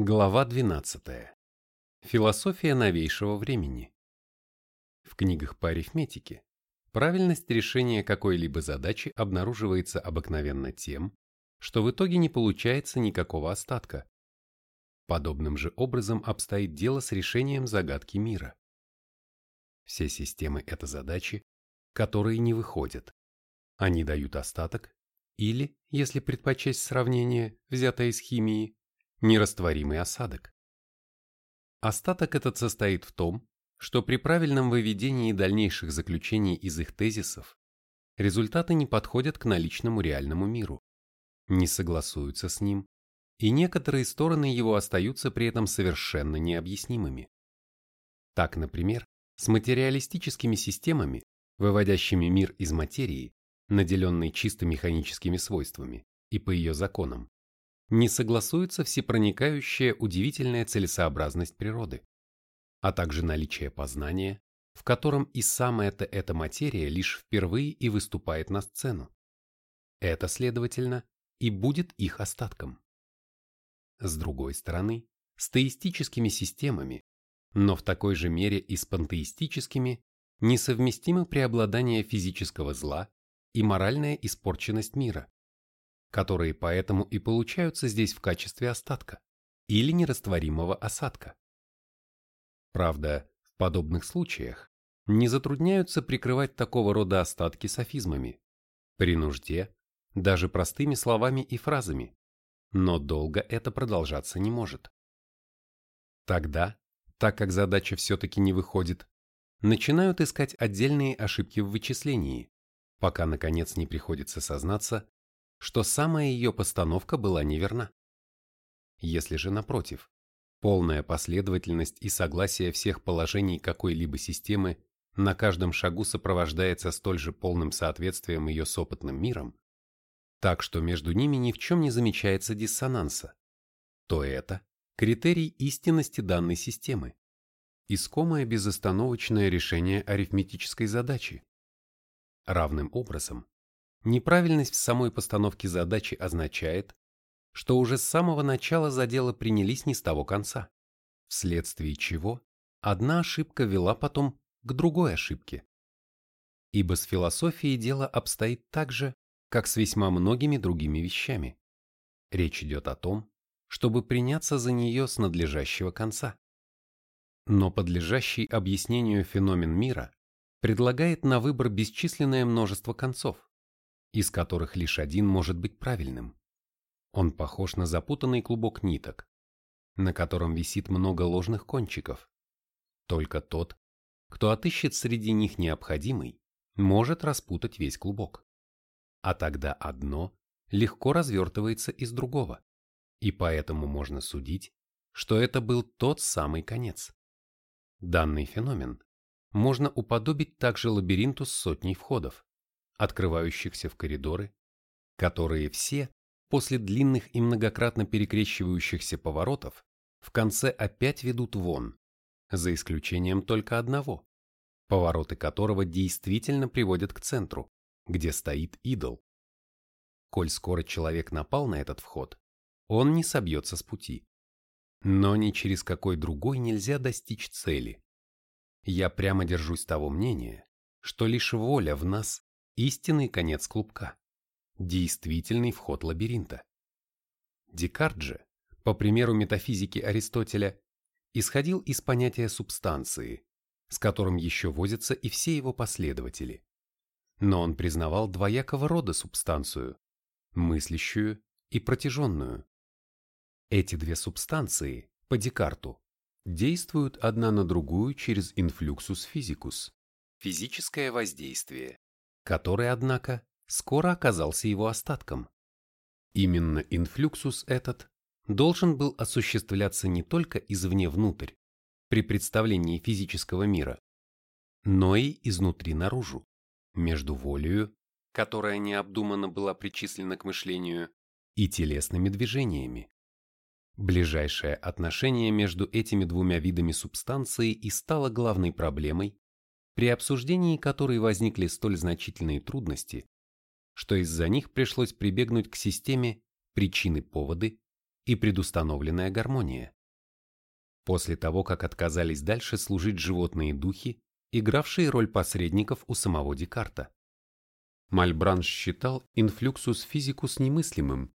Глава 12. Философия новейшего времени. В книгах по арифметике правильность решения какой-либо задачи обнаруживается обыкновенно тем, что в итоге не получается никакого остатка. Подобным же образом обстоит дело с решением загадки мира. Все системы – это задачи, которые не выходят. Они дают остаток или, если предпочесть сравнение, взятое из химии, нерастворимый осадок. Остаток этот состоит в том, что при правильном выведении дальнейших заключений из их тезисов результаты не подходят к наличному реальному миру, не согласуются с ним, и некоторые стороны его остаются при этом совершенно необъяснимыми. Так, например, с материалистическими системами, выводящими мир из материи, наделенной чисто механическими свойствами, и по ее законам, не согласуется всепроникающая удивительная целесообразность природы, а также наличие познания, в котором и самая-то эта материя лишь впервые и выступает на сцену. Это, следовательно, и будет их остатком. С другой стороны, с теистическими системами, но в такой же мере и с пантеистическими, несовместимо преобладание физического зла и моральная испорченность мира, которые поэтому и получаются здесь в качестве остатка или нерастворимого осадка. Правда, в подобных случаях не затрудняются прикрывать такого рода остатки софизмами, при нужде, даже простыми словами и фразами, но долго это продолжаться не может. Тогда, так как задача все-таки не выходит, начинают искать отдельные ошибки в вычислении, пока наконец не приходится сознаться, что самая ее постановка была неверна. Если же, напротив, полная последовательность и согласие всех положений какой-либо системы на каждом шагу сопровождается столь же полным соответствием ее с опытным миром, так что между ними ни в чем не замечается диссонанса, то это критерий истинности данной системы, искомое безостановочное решение арифметической задачи. Равным образом, Неправильность в самой постановке задачи означает, что уже с самого начала за дело принялись не с того конца, вследствие чего одна ошибка вела потом к другой ошибке. Ибо с философией дело обстоит так же, как с весьма многими другими вещами. Речь идет о том, чтобы приняться за нее с надлежащего конца. Но подлежащий объяснению феномен мира предлагает на выбор бесчисленное множество концов, из которых лишь один может быть правильным. Он похож на запутанный клубок ниток, на котором висит много ложных кончиков. Только тот, кто отыщет среди них необходимый, может распутать весь клубок. А тогда одно легко развертывается из другого, и поэтому можно судить, что это был тот самый конец. Данный феномен можно уподобить также лабиринту с сотней входов открывающихся в коридоры, которые все, после длинных и многократно перекрещивающихся поворотов, в конце опять ведут вон, за исключением только одного, повороты которого действительно приводят к центру, где стоит идол. Коль скоро человек напал на этот вход, он не собьется с пути. Но ни через какой другой нельзя достичь цели. Я прямо держусь того мнения, что лишь воля в нас истинный конец клубка, действительный вход лабиринта. Декарт же, по примеру метафизики Аристотеля, исходил из понятия субстанции, с которым еще возятся и все его последователи. Но он признавал двоякого рода субстанцию – мыслящую и протяженную. Эти две субстанции, по Декарту, действуют одна на другую через инфлюксус физикус – физическое воздействие который, однако, скоро оказался его остатком. Именно инфлюксус этот должен был осуществляться не только извне внутрь, при представлении физического мира, но и изнутри наружу, между волею, которая необдуманно была причислена к мышлению, и телесными движениями. Ближайшее отношение между этими двумя видами субстанции и стало главной проблемой, при обсуждении которой возникли столь значительные трудности, что из-за них пришлось прибегнуть к системе причины-поводы и предустановленная гармония. После того, как отказались дальше служить животные духи, игравшие роль посредников у самого Декарта. Мальбранш считал инфлюксус физикус немыслимым,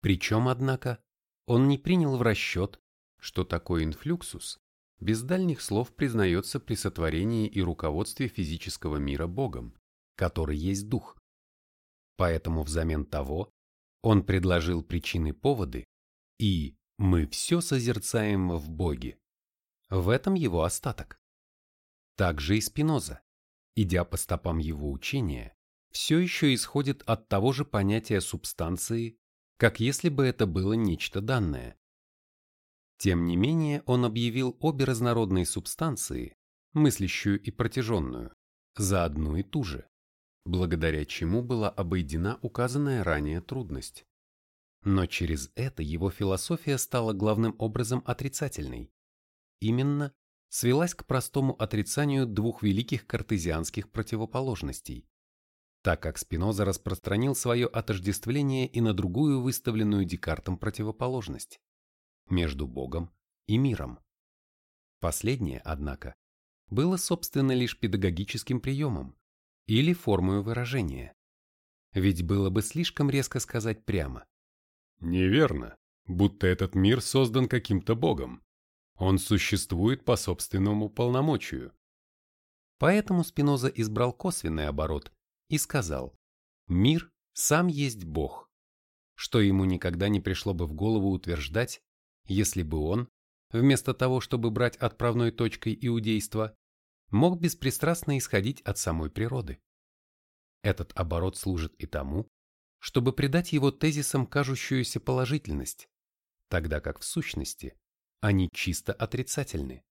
причем, однако, он не принял в расчет, что такой инфлюксус без дальних слов признается при сотворении и руководстве физического мира Богом, который есть Дух. Поэтому взамен того он предложил причины-поводы и «мы все созерцаем в Боге». В этом его остаток. Также и Спиноза, идя по стопам его учения, все еще исходит от того же понятия субстанции, как если бы это было нечто данное. Тем не менее, он объявил обе разнородные субстанции, мыслящую и протяженную, за одну и ту же, благодаря чему была обойдена указанная ранее трудность. Но через это его философия стала главным образом отрицательной. Именно свелась к простому отрицанию двух великих картезианских противоположностей так как Спиноза распространил свое отождествление и на другую выставленную Декартом противоположность – между Богом и миром. Последнее, однако, было собственно лишь педагогическим приемом или формой выражения. Ведь было бы слишком резко сказать прямо. Неверно, будто этот мир создан каким-то Богом. Он существует по собственному полномочию. Поэтому Спиноза избрал косвенный оборот и сказал, «Мир сам есть Бог», что ему никогда не пришло бы в голову утверждать, если бы он, вместо того, чтобы брать отправной точкой иудейства, мог беспристрастно исходить от самой природы. Этот оборот служит и тому, чтобы придать его тезисам кажущуюся положительность, тогда как в сущности они чисто отрицательны,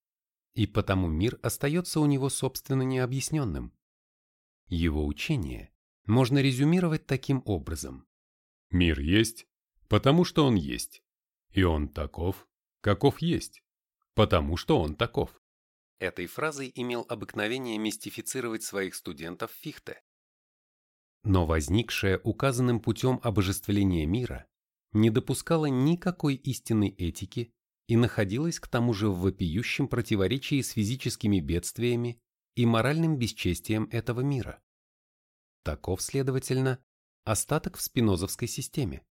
и потому мир остается у него собственно необъясненным. Его учение можно резюмировать таким образом. Мир есть, потому что он есть. И он таков, каков есть, потому что он таков. Этой фразой имел обыкновение мистифицировать своих студентов Фихте. Но возникшее указанным путем обожествления мира не допускало никакой истинной этики и находилось к тому же в вопиющем противоречии с физическими бедствиями и моральным бесчестием этого мира. Таков, следовательно, остаток в спинозовской системе.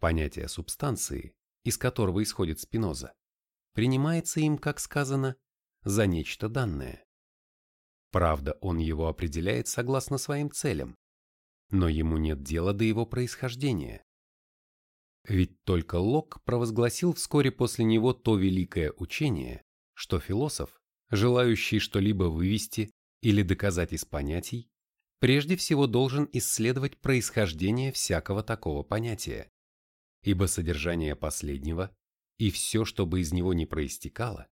Понятие субстанции, из которого исходит спиноза, принимается им, как сказано, за нечто данное. Правда, он его определяет согласно своим целям, но ему нет дела до его происхождения. Ведь только Лок провозгласил вскоре после него то великое учение, что философ, желающий что-либо вывести или доказать из понятий, прежде всего должен исследовать происхождение всякого такого понятия, ибо содержание последнего и все, что бы из него не проистекало,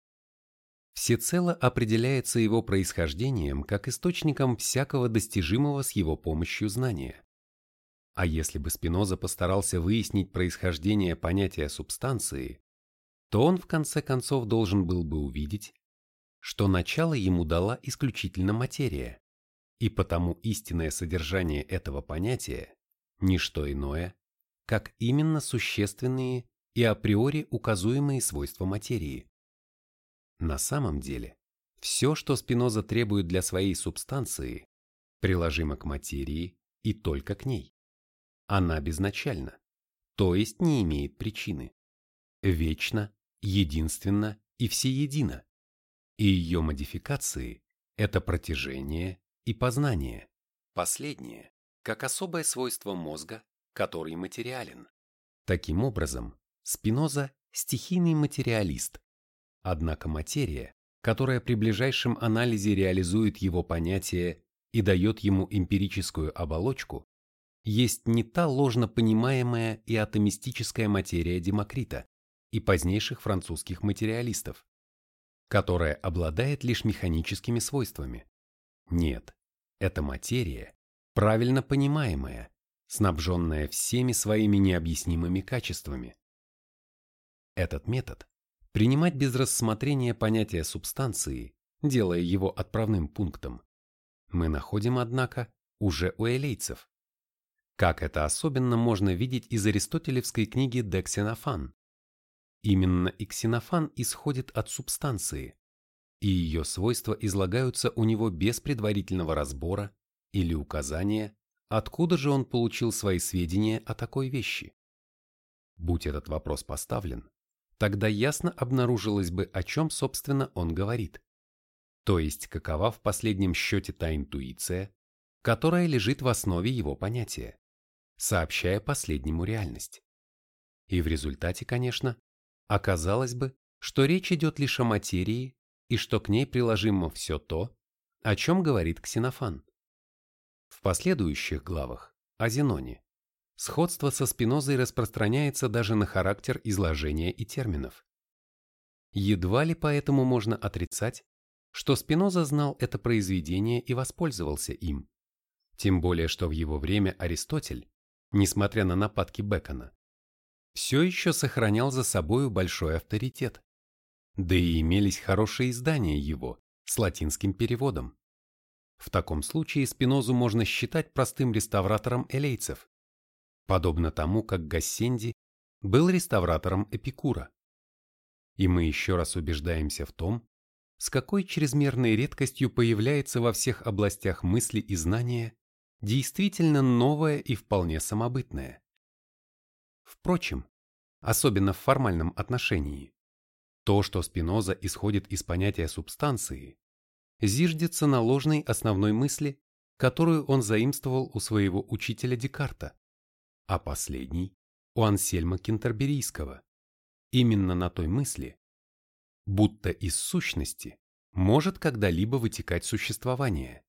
всецело определяется его происхождением как источником всякого достижимого с его помощью знания. А если бы Спиноза постарался выяснить происхождение понятия субстанции, то он в конце концов должен был бы увидеть, что начало ему дала исключительно материя, и потому истинное содержание этого понятия – не что иное, как именно существенные и априори указуемые свойства материи. На самом деле, все, что Спиноза требует для своей субстанции, приложимо к материи и только к ней. Она безначальна, то есть не имеет причины. Вечна, единственна и всеедина и ее модификации – это протяжение и познание. Последнее, как особое свойство мозга, который материален. Таким образом, Спиноза – стихийный материалист. Однако материя, которая при ближайшем анализе реализует его понятие и дает ему эмпирическую оболочку, есть не та ложно понимаемая и атомистическая материя Демокрита и позднейших французских материалистов, которая обладает лишь механическими свойствами. Нет, это материя, правильно понимаемая, снабженная всеми своими необъяснимыми качествами. Этот метод – принимать без рассмотрения понятия субстанции, делая его отправным пунктом, мы находим, однако, уже у элейцев. как это особенно можно видеть из аристотелевской книги «De Xenophon». Именно и исходит от субстанции, и ее свойства излагаются у него без предварительного разбора или указания, откуда же он получил свои сведения о такой вещи. Будь этот вопрос поставлен, тогда ясно обнаружилось бы, о чем, собственно, он говорит. То есть, какова в последнем счете та интуиция, которая лежит в основе его понятия сообщая последнему реальность. И в результате, конечно, оказалось бы, что речь идет лишь о материи и что к ней приложимо все то, о чем говорит Ксенофан. В последующих главах о Зеноне сходство со Спинозой распространяется даже на характер изложения и терминов. Едва ли поэтому можно отрицать, что Спиноза знал это произведение и воспользовался им, тем более что в его время Аристотель несмотря на нападки Бекона, все еще сохранял за собою большой авторитет. Да и имелись хорошие издания его с латинским переводом. В таком случае Спинозу можно считать простым реставратором элейцев, подобно тому, как Гассенди был реставратором Эпикура. И мы еще раз убеждаемся в том, с какой чрезмерной редкостью появляется во всех областях мысли и знания действительно новое и вполне самобытное. Впрочем, особенно в формальном отношении, то, что Спиноза исходит из понятия субстанции, зиждется на ложной основной мысли, которую он заимствовал у своего учителя Декарта, а последний – у Ансельма Кентерберийского, именно на той мысли, будто из сущности может когда-либо вытекать существование.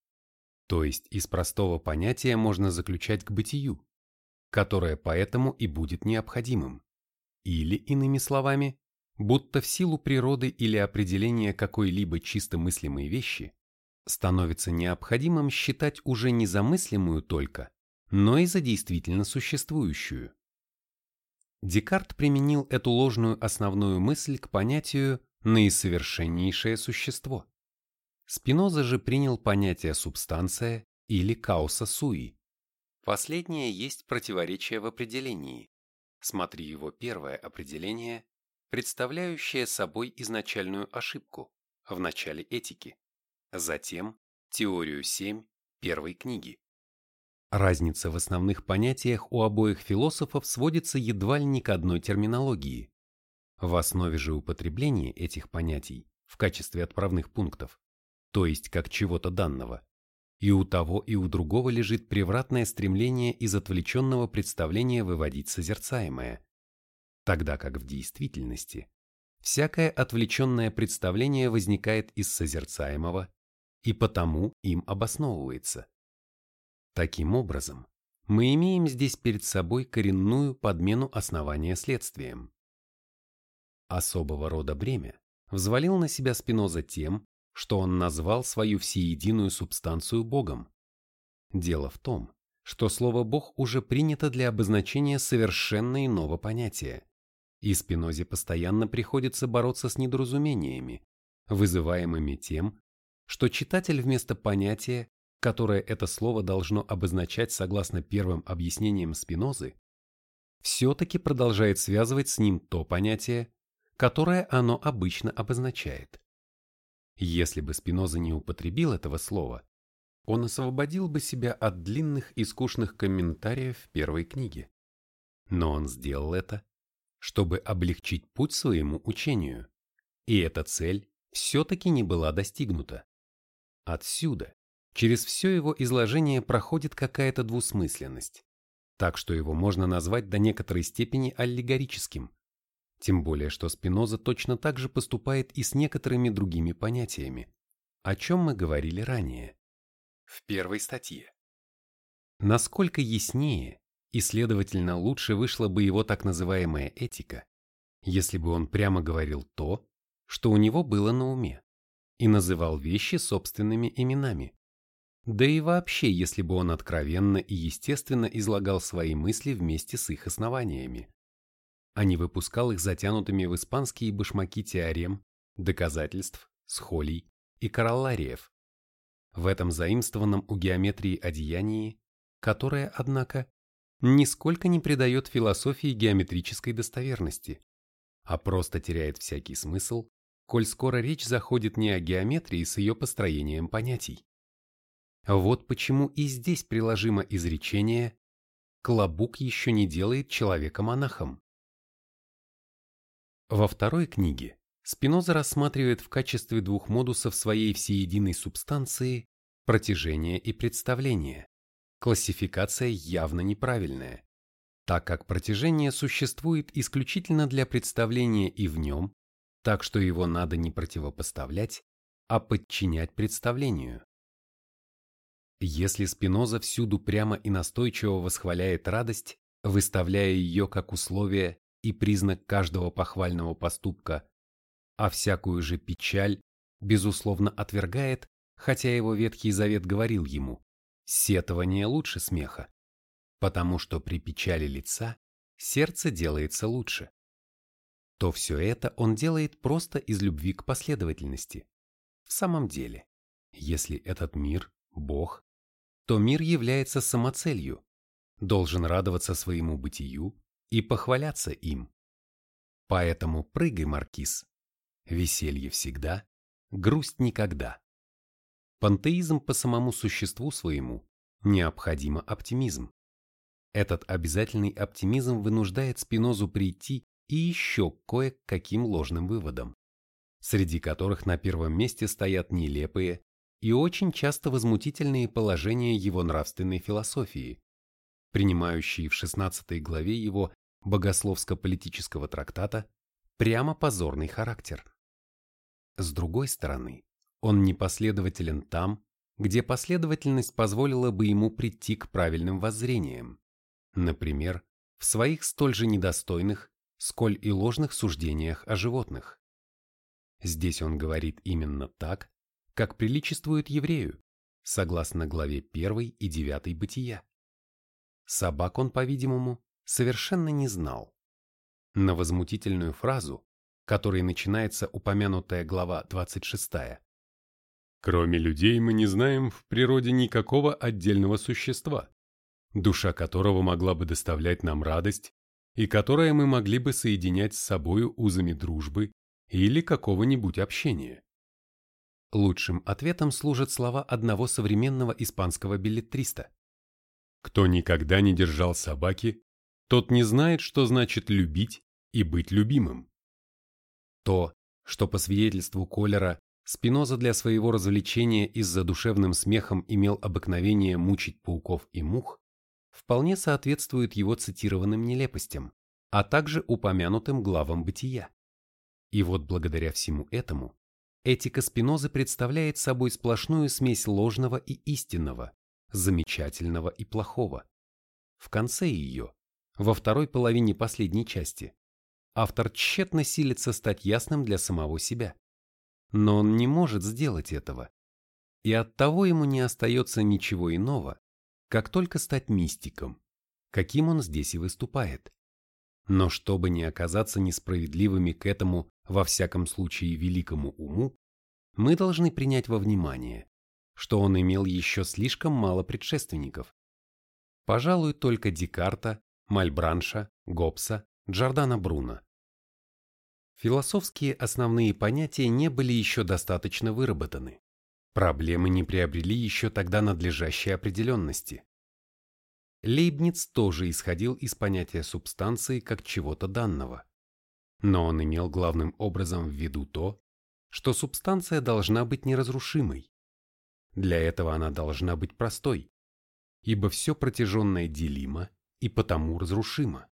То есть из простого понятия можно заключать к бытию, которое поэтому и будет необходимым. Или, иными словами, будто в силу природы или определения какой-либо чисто мыслимой вещи становится необходимым считать уже не замыслимую только, но и за действительно существующую. Декарт применил эту ложную основную мысль к понятию «наисовершеннейшее существо». Спиноза же принял понятие субстанция или кауса суи. Последнее есть противоречие в определении. Смотри его первое определение, представляющее собой изначальную ошибку в начале этики, затем теорию 7 первой книги. Разница в основных понятиях у обоих философов сводится едва ли не к одной терминологии. В основе же употребления этих понятий в качестве отправных пунктов то есть как чего-то данного. И у того, и у другого лежит превратное стремление из отвлеченного представления выводить созерцаемое, тогда как в действительности всякое отвлеченное представление возникает из созерцаемого и потому им обосновывается. Таким образом, мы имеем здесь перед собой коренную подмену основания следствием. Особого рода бремя взвалил на себя Спиноза тем, что он назвал свою всеединую субстанцию Богом. Дело в том, что слово «Бог» уже принято для обозначения совершенно иного понятия, и Спинозе постоянно приходится бороться с недоразумениями, вызываемыми тем, что читатель вместо понятия, которое это слово должно обозначать согласно первым объяснениям Спинозы, все-таки продолжает связывать с ним то понятие, которое оно обычно обозначает. Если бы Спиноза не употребил этого слова, он освободил бы себя от длинных и скучных комментариев в первой книге. Но он сделал это, чтобы облегчить путь своему учению, и эта цель все-таки не была достигнута. Отсюда, через все его изложение проходит какая-то двусмысленность, так что его можно назвать до некоторой степени аллегорическим, тем более, что Спиноза точно так же поступает и с некоторыми другими понятиями, о чем мы говорили ранее, в первой статье. Насколько яснее и, следовательно, лучше вышла бы его так называемая этика, если бы он прямо говорил то, что у него было на уме, и называл вещи собственными именами. Да и вообще, если бы он откровенно и естественно излагал свои мысли вместе с их основаниями а не выпускал их затянутыми в испанские башмаки теорем, доказательств, схолий и короллариев. В этом заимствованном у геометрии одеянии, которое, однако, нисколько не придает философии геометрической достоверности, а просто теряет всякий смысл, коль скоро речь заходит не о геометрии с ее построением понятий. Вот почему и здесь приложимо изречение «клобук еще не делает человека монахом». Во второй книге Спиноза рассматривает в качестве двух модусов своей всеединой субстанции протяжение и представление. Классификация явно неправильная, так как протяжение существует исключительно для представления и в нем, так что его надо не противопоставлять, а подчинять представлению. Если Спиноза всюду прямо и настойчиво восхваляет радость, выставляя ее как условие и признак каждого похвального поступка а всякую же печаль, безусловно, отвергает, хотя его Ветхий Завет говорил ему, сетование лучше смеха, потому что при печали лица сердце делается лучше. То все это он делает просто из любви к последовательности. В самом деле, если этот мир – Бог, то мир является самоцелью, должен радоваться своему бытию и похваляться им. Поэтому прыгай, Маркиз, Веселье всегда, грусть никогда. Пантеизм по самому существу своему необходимо оптимизм. Этот обязательный оптимизм вынуждает Спинозу прийти и еще кое к каким ложным выводам, среди которых на первом месте стоят нелепые и очень часто возмутительные положения его нравственной философии, принимающие в 16 главе его богословско-политического трактата прямо позорный характер. С другой стороны, он непоследователен там, где последовательность позволила бы ему прийти к правильным воззрениям, например, в своих столь же недостойных, сколь и ложных суждениях о животных. Здесь он говорит именно так, как приличествует еврею, согласно главе 1 и 9 Бытия. Собак он, по-видимому, совершенно не знал. На возмутительную фразу которой начинается упомянутая глава 26. Кроме людей мы не знаем в природе никакого отдельного существа, душа которого могла бы доставлять нам радость и которое мы могли бы соединять с собою узами дружбы или какого-нибудь общения. Лучшим ответом служат слова одного современного испанского билетриста. Кто никогда не держал собаки, тот не знает, что значит любить и быть любимым. То, что по свидетельству Колера Спиноза для своего развлечения и с задушевным смехом имел обыкновение мучить пауков и мух, вполне соответствует его цитированным нелепостям, а также упомянутым главам бытия. И вот благодаря всему этому этика Спинозы представляет собой сплошную смесь ложного и истинного, замечательного и плохого. В конце ее, во второй половине последней части, автор тщетно силится стать ясным для самого себя. Но он не может сделать этого. И оттого ему не остается ничего иного, как только стать мистиком, каким он здесь и выступает. Но чтобы не оказаться несправедливыми к этому, во всяком случае, великому уму, мы должны принять во внимание, что он имел еще слишком мало предшественников. Пожалуй, только Декарта, Мальбранша, Гоббса, Джордана Бруно. Философские основные понятия не были еще достаточно выработаны. Проблемы не приобрели еще тогда надлежащей определенности. Лейбниц тоже исходил из понятия субстанции как чего-то данного. Но он имел главным образом в виду то, что субстанция должна быть неразрушимой. Для этого она должна быть простой, ибо все протяженное делимо и потому разрушимо.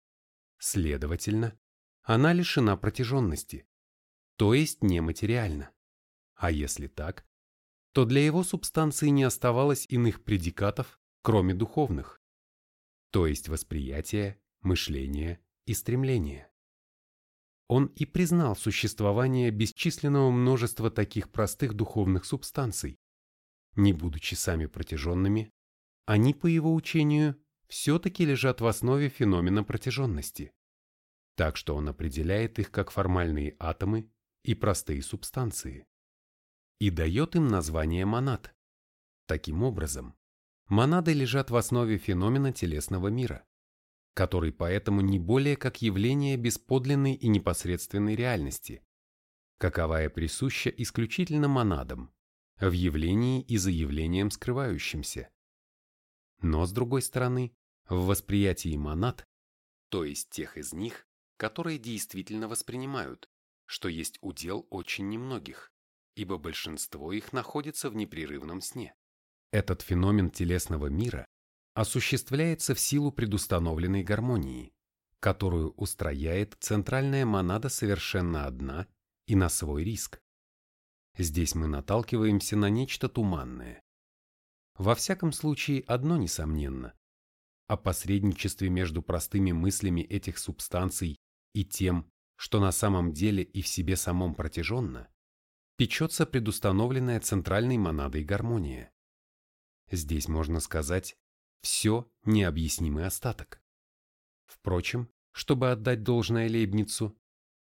Следовательно, она лишена протяженности, то есть нематериальна. А если так, то для его субстанции не оставалось иных предикатов, кроме духовных, то есть восприятия, мышления и стремления. Он и признал существование бесчисленного множества таких простых духовных субстанций. Не будучи сами протяженными, они, по его учению, все-таки лежат в основе феномена протяженности так что он определяет их как формальные атомы и простые субстанции. И дает им название монад. Таким образом, монады лежат в основе феномена телесного мира, который поэтому не более как явление бесподлинной и непосредственной реальности, каковая присуща исключительно монадам, в явлении и заявлением скрывающимся. Но, с другой стороны, в восприятии монад, то есть тех из них, которые действительно воспринимают, что есть удел очень немногих, ибо большинство их находится в непрерывном сне. Этот феномен телесного мира осуществляется в силу предустановленной гармонии, которую устрояет центральная монада совершенно одна и на свой риск. Здесь мы наталкиваемся на нечто туманное. Во всяком случае, одно несомненно. О посредничестве между простыми мыслями этих субстанций и тем, что на самом деле и в себе самом протяженно, печется предустановленная центральной монадой гармония. Здесь можно сказать все необъяснимый остаток. Впрочем, чтобы отдать должное Лейбницу,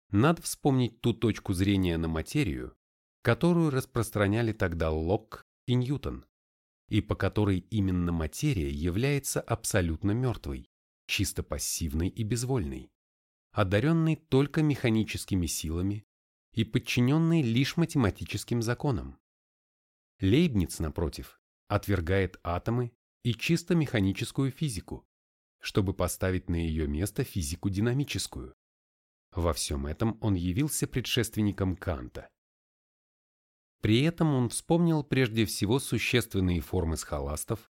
надо вспомнить ту точку зрения на материю, которую распространяли тогда Локк и Ньютон, и по которой именно материя является абсолютно мертвой, чисто пассивной и безвольной, одаренной только механическими силами и подчиненной лишь математическим законам. Лейбниц, напротив, отвергает атомы и чисто механическую физику, чтобы поставить на ее место физику динамическую. Во всем этом он явился предшественником Канта. При этом он вспомнил прежде всего существенные формы схоластов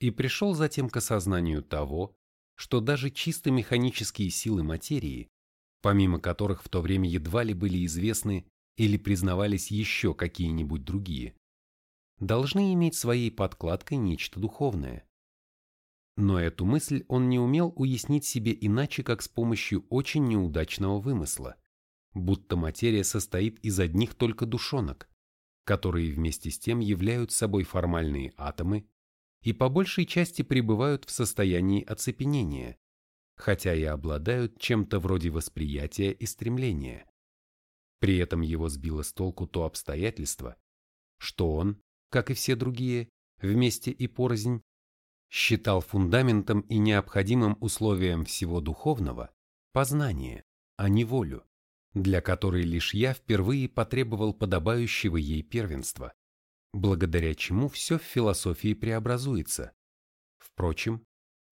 и пришел затем к осознанию того, что даже чисто механические силы материи, помимо которых в то время едва ли были известны или признавались еще какие-нибудь другие, должны иметь своей подкладкой нечто духовное. Но эту мысль он не умел уяснить себе иначе, как с помощью очень неудачного вымысла, будто материя состоит из одних только душонок, которые вместе с тем являются собой формальные атомы и по большей части пребывают в состоянии оцепенения, хотя и обладают чем-то вроде восприятия и стремления. При этом его сбило с толку то обстоятельство, что он, как и все другие, вместе и порознь, считал фундаментом и необходимым условием всего духовного познание, а не волю, для которой лишь я впервые потребовал подобающего ей первенства, благодаря чему все в философии преобразуется. Впрочем,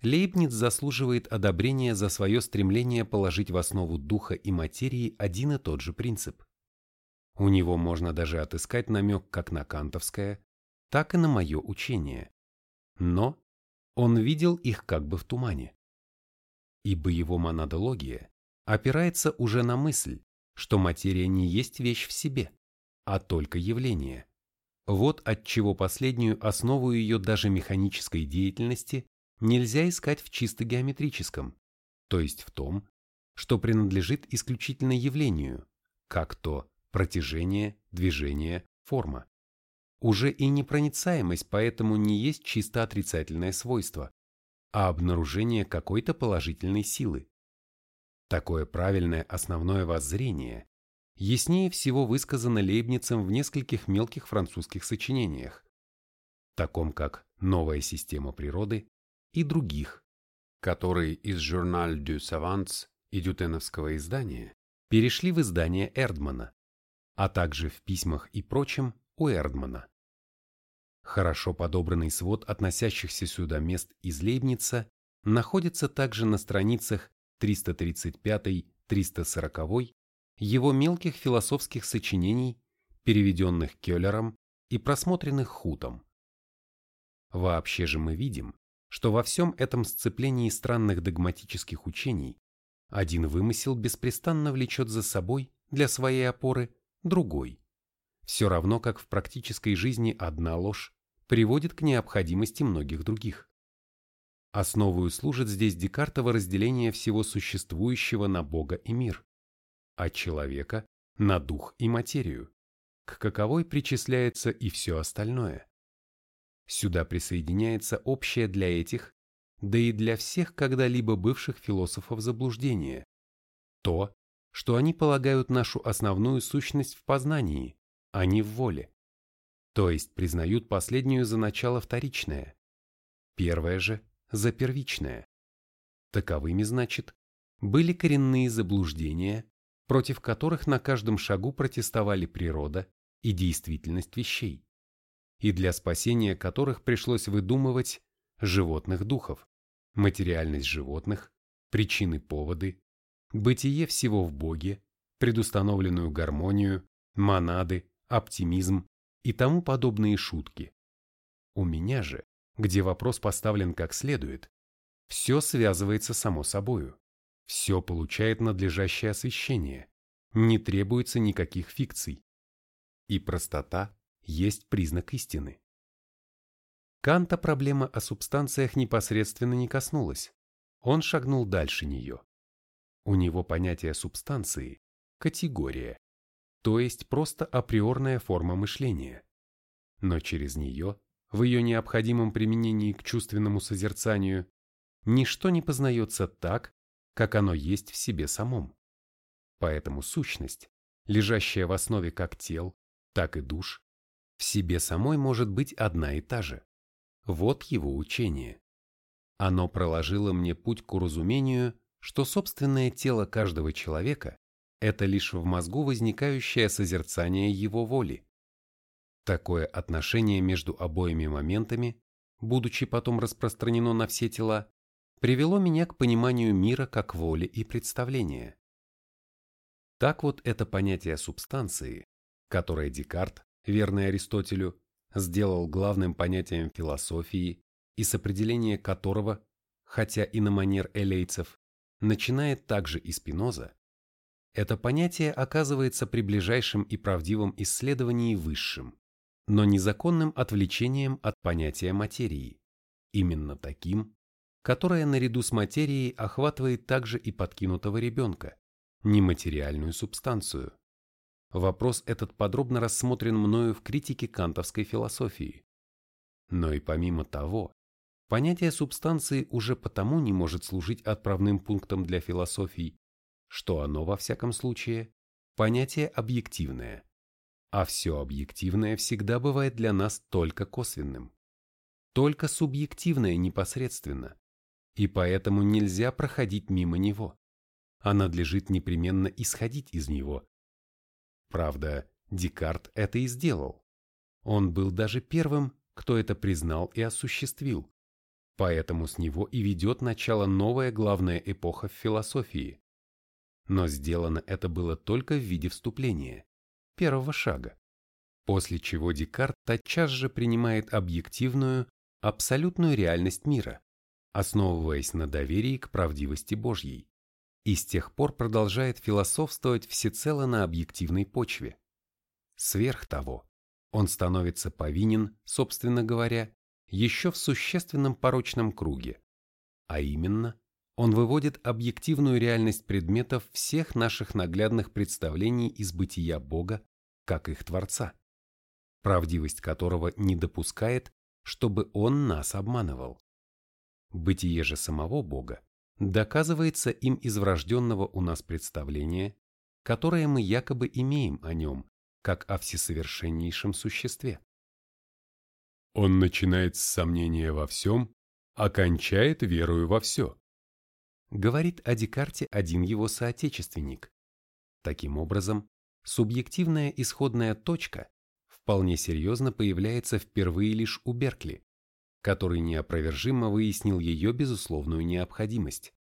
Лейбниц заслуживает одобрения за свое стремление положить в основу духа и материи один и тот же принцип. У него можно даже отыскать намек как на кантовское, так и на мое учение. Но он видел их как бы в тумане. Ибо его монадология опирается уже на мысль, что материя не есть вещь в себе, а только явление. Вот отчего последнюю основу ее даже механической деятельности нельзя искать в чисто геометрическом, то есть в том, что принадлежит исключительно явлению, как то протяжение, движение, форма. Уже и непроницаемость поэтому не есть чисто отрицательное свойство, а обнаружение какой-то положительной силы. Такое правильное основное воззрение яснее всего высказано Лейбницем в нескольких мелких французских сочинениях, таком как «Новая система природы» и других, которые из «Journal du Savants» и дютеновского издания перешли в издание Эрдмана, а также в письмах и прочем у Эрдмана. Хорошо подобранный свод относящихся сюда мест из Лейбница находится также на страницах 335-340 его мелких философских сочинений, переведенных Келлером и просмотренных Хутом. Вообще же мы видим, что во всем этом сцеплении странных догматических учений один вымысел беспрестанно влечет за собой для своей опоры другой, все равно как в практической жизни одна ложь приводит к необходимости многих других. Основою служит здесь Декартово разделение всего существующего на Бога и мир, а человека на дух и материю, к каковой причисляется и все остальное. Сюда присоединяется общее для этих, да и для всех когда-либо бывших философов заблуждение, то, что они полагают нашу основную сущность в познании, а не в воле. То есть признают последнюю за начало вторичное, первое же за первичное. Таковыми, значит, были коренные заблуждения, против которых на каждом шагу протестовали природа и действительность вещей, и для спасения которых пришлось выдумывать животных духов, материальность животных, причины-поводы, бытие всего в Боге, предустановленную гармонию, монады, оптимизм и тому подобные шутки. У меня же, где вопрос поставлен как следует, все связывается само собою, все получает надлежащее освещение, не требуется никаких фикций. И простота есть признак истины. Канта проблема о субстанциях непосредственно не коснулась. Он шагнул дальше нее. У него понятие субстанции – категория, то есть просто априорная форма мышления. Но через нее, в ее необходимом применении к чувственному созерцанию, ничто не познается так, как оно есть в себе самом. Поэтому сущность, лежащая в основе как тел, так и душ, в себе самой может быть одна и та же. Вот его учение. Оно проложило мне путь к уразумению, что собственное тело каждого человека – это лишь в мозгу возникающее созерцание его воли. Такое отношение между обоими моментами, будучи потом распространено на все тела, привело меня к пониманию мира как воли и представления. Так вот это понятие субстанции, которое Декарт, верный Аристотелю, сделал главным понятием философии и с определения которого, хотя и на манер элейцев, начинает также и Спиноза, это понятие оказывается при ближайшем и правдивом исследовании высшим, но незаконным отвлечением от понятия материи, именно таким, которое наряду с материей охватывает также и подкинутого ребенка, нематериальную субстанцию. Вопрос этот подробно рассмотрен мною в критике кантовской философии. Но и помимо того, понятие субстанции уже потому не может служить отправным пунктом для философий, что оно, во всяком случае, понятие объективное, а все объективное всегда бывает для нас только косвенным. Только субъективное непосредственно, и поэтому нельзя проходить мимо него, а надлежит непременно исходить из него, Правда, Декарт это и сделал. Он был даже первым, кто это признал и осуществил. Поэтому с него и ведет начало новая главная эпоха в философии. Но сделано это было только в виде вступления, первого шага, после чего Декарт тотчас же принимает объективную, абсолютную реальность мира, основываясь на доверии к правдивости Божьей и с тех пор продолжает философствовать всецело на объективной почве. Сверх того, он становится повинен, собственно говоря, еще в существенном порочном круге, а именно, он выводит объективную реальность предметов всех наших наглядных представлений из бытия Бога, как их Творца, правдивость которого не допускает, чтобы он нас обманывал. Бытие же самого Бога доказывается им из врожденного у нас представления, которое мы якобы имеем о нем, как о всесовершеннейшем существе. Он начинает с сомнения во всем, окончает верою во все. Говорит о Декарте один его соотечественник. Таким образом, субъективная исходная точка вполне серьезно появляется впервые лишь у Беркли, который неопровержимо выяснил ее безусловную необходимость.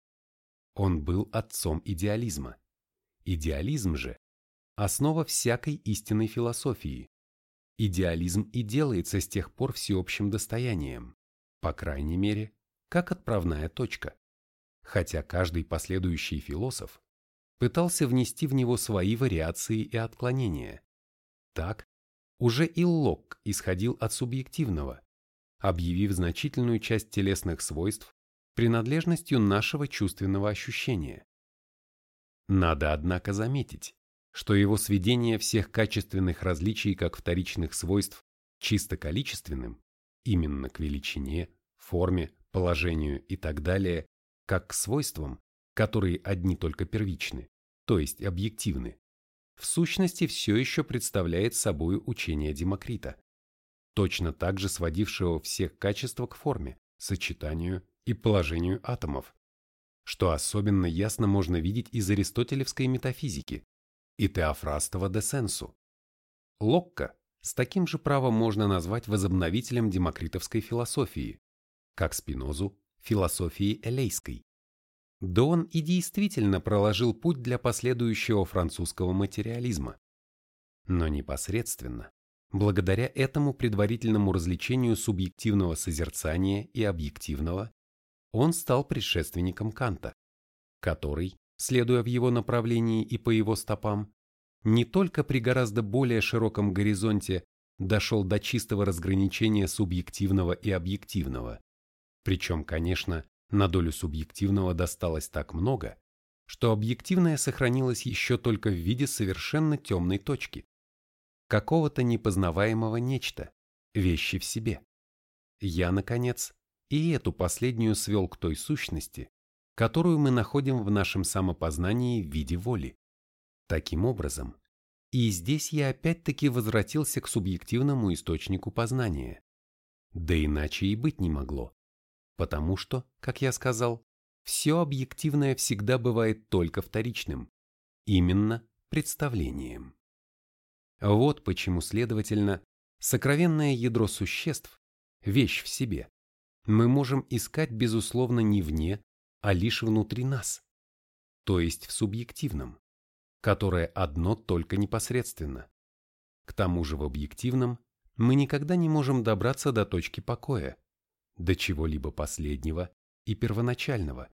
Он был отцом идеализма. Идеализм же – основа всякой истинной философии. Идеализм и делается с тех пор всеобщим достоянием, по крайней мере, как отправная точка. Хотя каждый последующий философ пытался внести в него свои вариации и отклонения. Так, уже и Локк исходил от субъективного, объявив значительную часть телесных свойств принадлежностью нашего чувственного ощущения. Надо, однако, заметить, что его сведение всех качественных различий как вторичных свойств чисто количественным, именно к величине, форме, положению и так далее, как к свойствам, которые одни только первичны, то есть объективны, в сущности все еще представляет собой учение Демокрита точно так же сводившего всех качества к форме, сочетанию и положению атомов. что особенно ясно можно видеть из аристотелевской метафизики и Теофрастова де Сенсу. Локка с таким же правом можно назвать возобновителем демокритовской философии, как Спинозу философии элейской. Да он и действительно проложил путь для последующего французского материализма. Но непосредственно, благодаря этому предварительному развлечению субъективного созерцания и объективного, он стал предшественником Канта, который, следуя в его направлении и по его стопам, не только при гораздо более широком горизонте дошел до чистого разграничения субъективного и объективного, причем, конечно, на долю субъективного досталось так много, что объективное сохранилось еще только в виде совершенно темной точки, какого-то непознаваемого нечто, вещи в себе. Я, наконец, и эту последнюю свел к той сущности, которую мы находим в нашем самопознании в виде воли. Таким образом, и здесь я опять-таки возвратился к субъективному источнику познания. Да иначе и быть не могло. Потому что, как я сказал, все объективное всегда бывает только вторичным, именно представлением. Вот почему, следовательно, сокровенное ядро существ – вещь в себе, мы можем искать, безусловно, не вне, а лишь внутри нас, то есть в субъективном, которое одно только непосредственно. К тому же в объективном мы никогда не можем добраться до точки покоя, до чего-либо последнего и первоначального,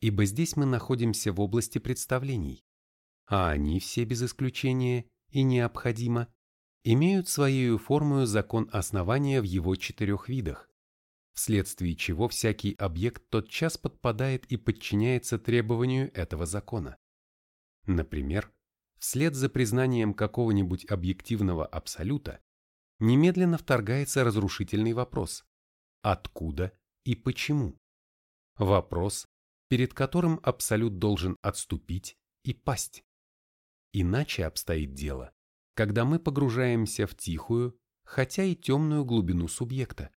ибо здесь мы находимся в области представлений, а они все без исключения и необходимо имеют своей формою закон основания в его четырех видах, вследствие чего всякий объект тотчас подпадает и подчиняется требованию этого закона. Например, вслед за признанием какого-нибудь объективного абсолюта немедленно вторгается разрушительный вопрос «откуда и почему?». Вопрос, перед которым абсолют должен отступить и пасть. Иначе обстоит дело, когда мы погружаемся в тихую, хотя и темную глубину субъекта.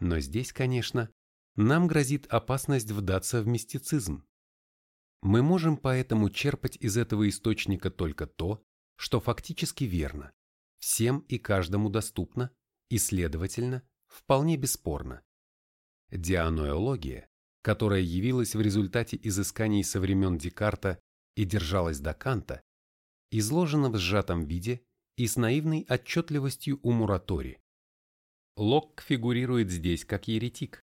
Но здесь, конечно, нам грозит опасность вдаться в мистицизм. Мы можем поэтому черпать из этого источника только то, что фактически верно, всем и каждому доступно и, следовательно, вполне бесспорно. Дианоэология, которая явилась в результате изысканий со времен Декарта и держалась до Канта, изложена в сжатом виде и с наивной отчетливостью у Муратори. Локк фигурирует здесь как еретик.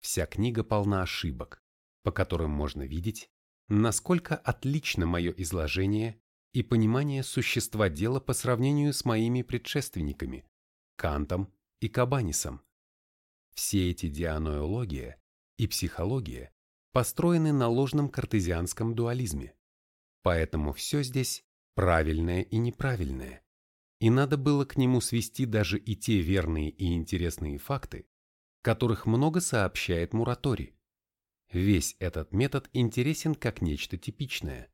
Вся книга полна ошибок, по которым можно видеть, насколько отлично мое изложение и понимание существа дела по сравнению с моими предшественниками, Кантом и Кабанисом. Все эти дианоология и психология построены на ложном картезианском дуализме, поэтому все здесь правильное и неправильное и надо было к нему свести даже и те верные и интересные факты, которых много сообщает Муратори. Весь этот метод интересен как нечто типичное.